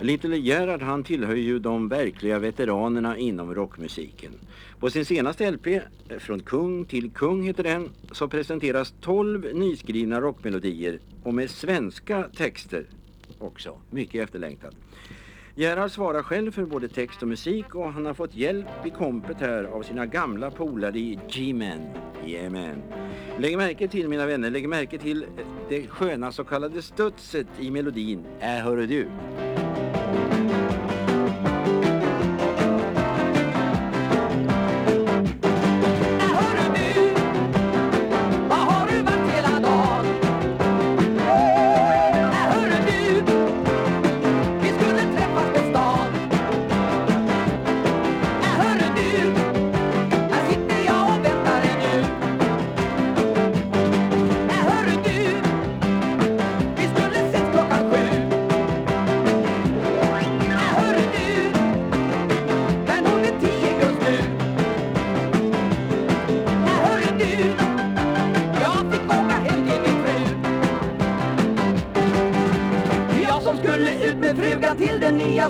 Little Gerhard han tillhör ju de verkliga veteranerna inom rockmusiken. På sin senaste LP, eh, Från kung till kung heter den, så presenteras 12 nyskrivna rockmelodier och med svenska texter också. Mycket efterlängtat. Gerhard svarar själv för både text och musik och han har fått hjälp i kompet här av sina gamla polare i G-Men. Yeah, Lägg märke till mina vänner, lägg märke till det sköna så kallade studset i melodin. Äh, hörru du.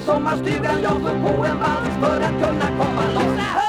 Sommarstugan. Jag får på en vals för att kunna komma loss.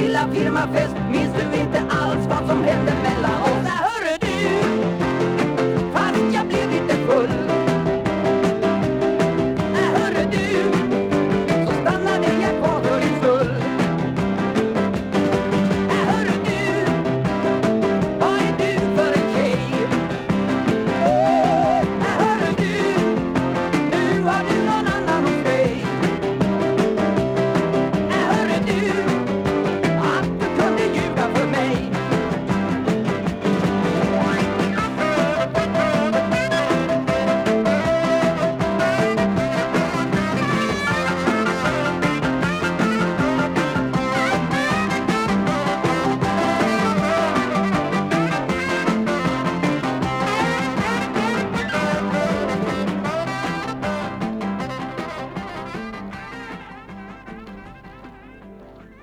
Lilla firmafest Minns du inte alls vad som hände mellan oss?